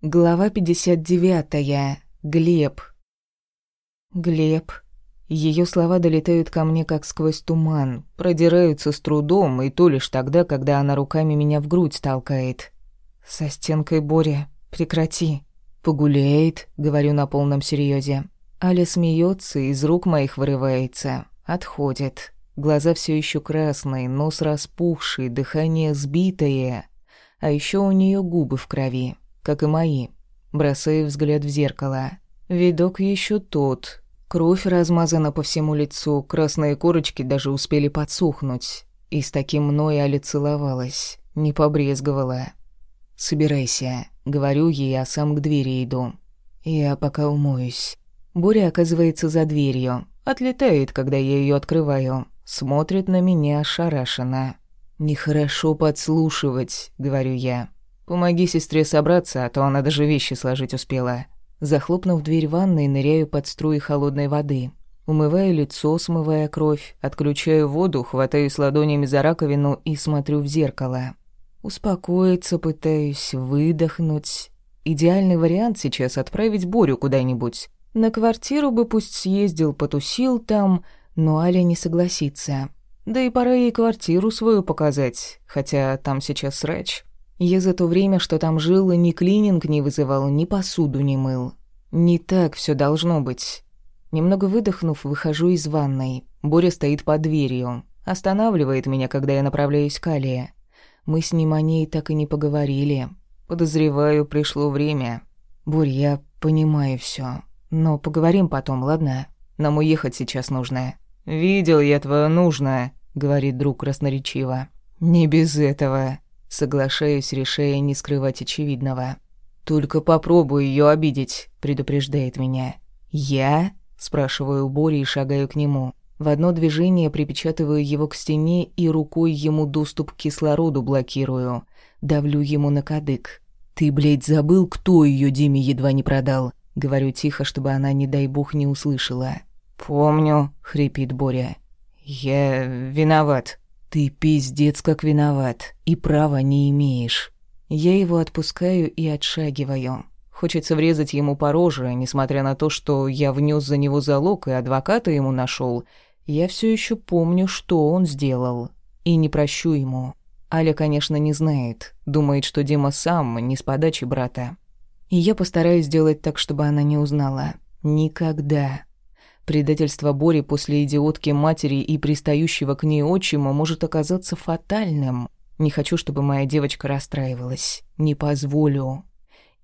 Глава 59. Глеб. Глеб. Ее слова долетают ко мне как сквозь туман, продираются с трудом, и то лишь тогда, когда она руками меня в грудь толкает. Со стенкой Боря. Прекрати. Погуляет, говорю на полном серьезе. Аля смеется, из рук моих вырывается, отходит. Глаза все еще красные, нос распухший, дыхание сбитое, а еще у нее губы в крови как и мои. Бросаю взгляд в зеркало. Видок еще тот. Кровь размазана по всему лицу, красные корочки даже успели подсохнуть. И с таким мной Аля целовалась, не побрезговала. «Собирайся», — говорю ей, а сам к двери иду. Я пока умоюсь. Боря оказывается за дверью. Отлетает, когда я ее открываю. Смотрит на меня ошарашенно. «Нехорошо подслушивать», — говорю я. «Помоги сестре собраться, а то она даже вещи сложить успела». Захлопнув дверь ванной, ныряю под струи холодной воды. Умываю лицо, смывая кровь, отключаю воду, хватаюсь ладонями за раковину и смотрю в зеркало. Успокоиться пытаюсь, выдохнуть. Идеальный вариант сейчас отправить Борю куда-нибудь. На квартиру бы пусть съездил, потусил там, но Аля не согласится. Да и пора ей квартиру свою показать, хотя там сейчас срач. Я за то время, что там жил, ни клининг не вызывал, ни посуду не мыл. Не так все должно быть. Немного выдохнув, выхожу из ванной. Боря стоит под дверью. Останавливает меня, когда я направляюсь к Алие. Мы с ним о ней так и не поговорили. Подозреваю, пришло время. Борь, я понимаю все, Но поговорим потом, ладно? Нам уехать сейчас нужно. «Видел я твое нужно», — говорит друг красноречиво. «Не без этого». Соглашаюсь, решая не скрывать очевидного. «Только попробуй ее обидеть», — предупреждает меня. «Я?» — спрашиваю у Бори и шагаю к нему. В одно движение припечатываю его к стене и рукой ему доступ к кислороду блокирую. Давлю ему на кадык. «Ты, блядь, забыл, кто ее Диме едва не продал?» Говорю тихо, чтобы она, не дай бог, не услышала. «Помню», — хрипит Боря. «Я виноват». «Ты пиздец как виноват, и права не имеешь». Я его отпускаю и отшагиваю. Хочется врезать ему по роже, несмотря на то, что я внес за него залог и адвоката ему нашел. Я все еще помню, что он сделал, и не прощу ему. Аля, конечно, не знает, думает, что Дима сам, не с подачи брата. И я постараюсь сделать так, чтобы она не узнала. Никогда. Предательство Бори после идиотки матери и пристающего к ней отчима может оказаться фатальным. Не хочу, чтобы моя девочка расстраивалась. Не позволю.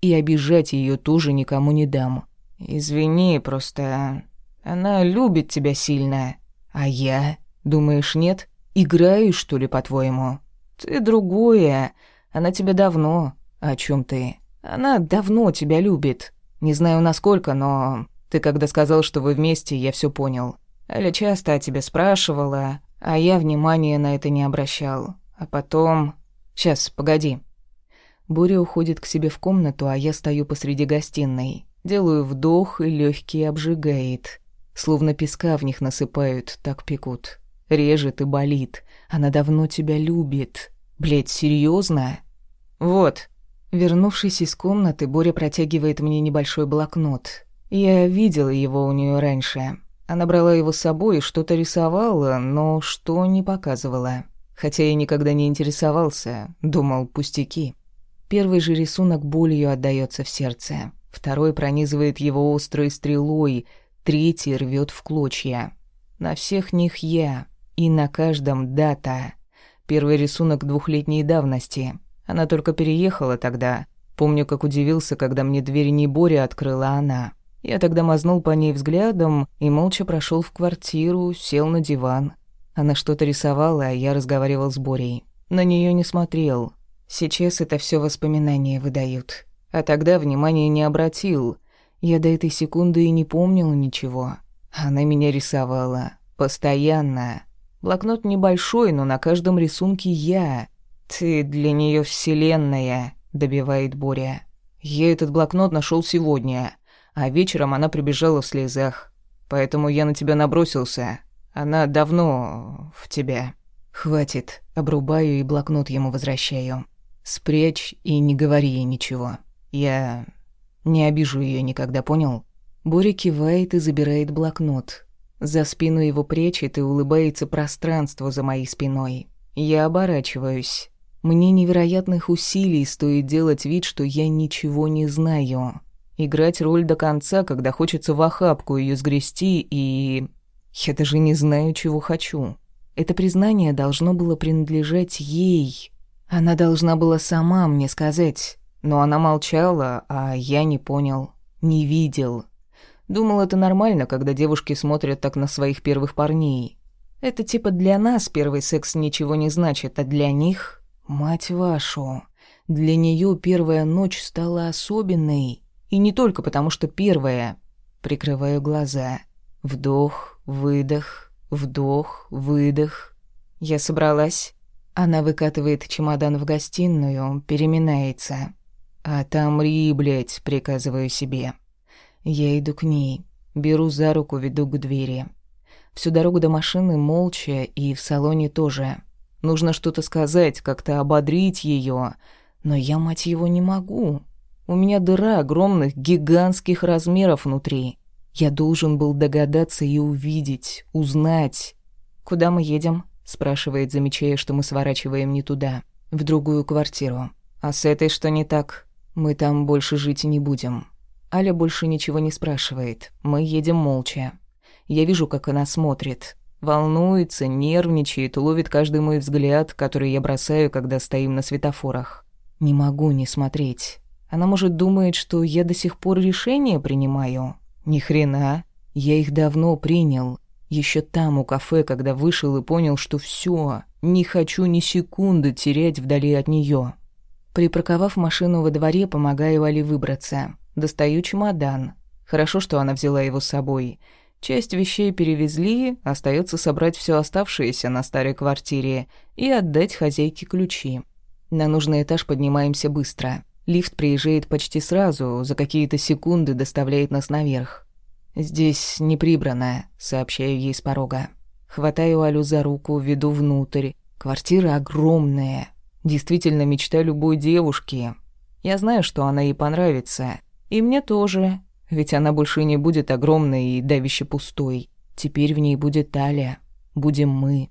И обижать ее тоже никому не дам. Извини, просто она любит тебя сильно. А я? Думаешь, нет? Играю, что ли, по-твоему? Ты другое. Она тебя давно. О чем ты? Она давно тебя любит. Не знаю, насколько, но ты когда сказал, что вы вместе, я все понял. Аля часто о тебе спрашивала, а я внимания на это не обращал. А потом... Сейчас, погоди. Буря уходит к себе в комнату, а я стою посреди гостиной. Делаю вдох, и легкие обжигает. Словно песка в них насыпают, так пекут. Режет и болит. Она давно тебя любит. Блять, серьезно? Вот. Вернувшись из комнаты, Боря протягивает мне небольшой блокнот. Я видела его у нее раньше. Она брала его с собой что-то рисовала, но что не показывала. Хотя я никогда не интересовался, думал пустяки. Первый же рисунок болью отдаётся в сердце. Второй пронизывает его острой стрелой, третий рвет в клочья. На всех них я, и на каждом дата. Первый рисунок двухлетней давности. Она только переехала тогда. Помню, как удивился, когда мне дверь не Боря открыла она. Я тогда мазнул по ней взглядом и молча прошел в квартиру, сел на диван. Она что-то рисовала, а я разговаривал с Борей. На нее не смотрел. Сейчас это все воспоминания выдают. А тогда внимания не обратил. Я до этой секунды и не помнил ничего. Она меня рисовала. Постоянно. Блокнот небольшой, но на каждом рисунке я. «Ты для нее вселенная», — добивает Боря. «Я этот блокнот нашел сегодня а вечером она прибежала в слезах. Поэтому я на тебя набросился. Она давно в тебя. Хватит, обрубаю и блокнот ему возвращаю. Спрячь и не говори ей ничего. Я не обижу ее никогда, понял? Боря кивает и забирает блокнот. За спину его прячет и улыбается пространство за моей спиной. Я оборачиваюсь. Мне невероятных усилий стоит делать вид, что я ничего не знаю. Играть роль до конца, когда хочется в охапку ее сгрести и... Я даже не знаю, чего хочу. Это признание должно было принадлежать ей. Она должна была сама мне сказать. Но она молчала, а я не понял, не видел. Думал, это нормально, когда девушки смотрят так на своих первых парней. Это типа для нас первый секс ничего не значит, а для них Мать вашу, для нее первая ночь стала особенной. И не только потому, что первая. Прикрываю глаза. Вдох, выдох, вдох, выдох. Я собралась. Она выкатывает чемодан в гостиную, переминается. «А там блядь», — приказываю себе. Я иду к ней, беру за руку, веду к двери. Всю дорогу до машины молча и в салоне тоже. Нужно что-то сказать, как-то ободрить ее, но я, мать его, не могу. У меня дыра огромных, гигантских размеров внутри. Я должен был догадаться и увидеть, узнать. «Куда мы едем?» — спрашивает, замечая, что мы сворачиваем не туда, в другую квартиру. «А с этой что не так? Мы там больше жить не будем». Аля больше ничего не спрашивает. Мы едем молча. Я вижу, как она смотрит. Волнуется, нервничает, ловит каждый мой взгляд, который я бросаю, когда стоим на светофорах. Не могу не смотреть. Она, может, думает, что я до сих пор решения принимаю. Ни хрена. Я их давно принял. Еще там, у кафе, когда вышел и понял, что все, не хочу ни секунды терять вдали от нее. Припарковав машину во дворе, помогаю Али выбраться. Достаю чемодан. Хорошо, что она взяла его с собой. Часть вещей перевезли, остается собрать все оставшееся на старой квартире и отдать хозяйке ключи. На нужный этаж поднимаемся быстро. Лифт приезжает почти сразу, за какие-то секунды доставляет нас наверх. «Здесь не прибрано», — сообщаю ей с порога. Хватаю Алю за руку, веду внутрь. Квартира огромная. Действительно мечта любой девушки. Я знаю, что она ей понравится. И мне тоже. Ведь она больше не будет огромной и давяще пустой. Теперь в ней будет Таля. Будем мы.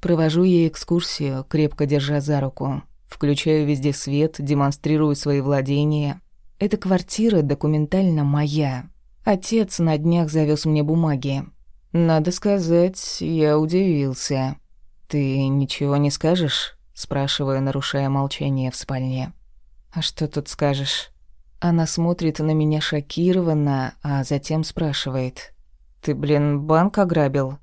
Провожу ей экскурсию, крепко держа за руку. Включаю везде свет, демонстрирую свои владения. Эта квартира документально моя. Отец на днях завез мне бумаги. Надо сказать, я удивился. «Ты ничего не скажешь?» Спрашиваю, нарушая молчание в спальне. «А что тут скажешь?» Она смотрит на меня шокированно, а затем спрашивает. «Ты, блин, банк ограбил?»